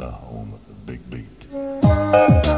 the home of the big beat.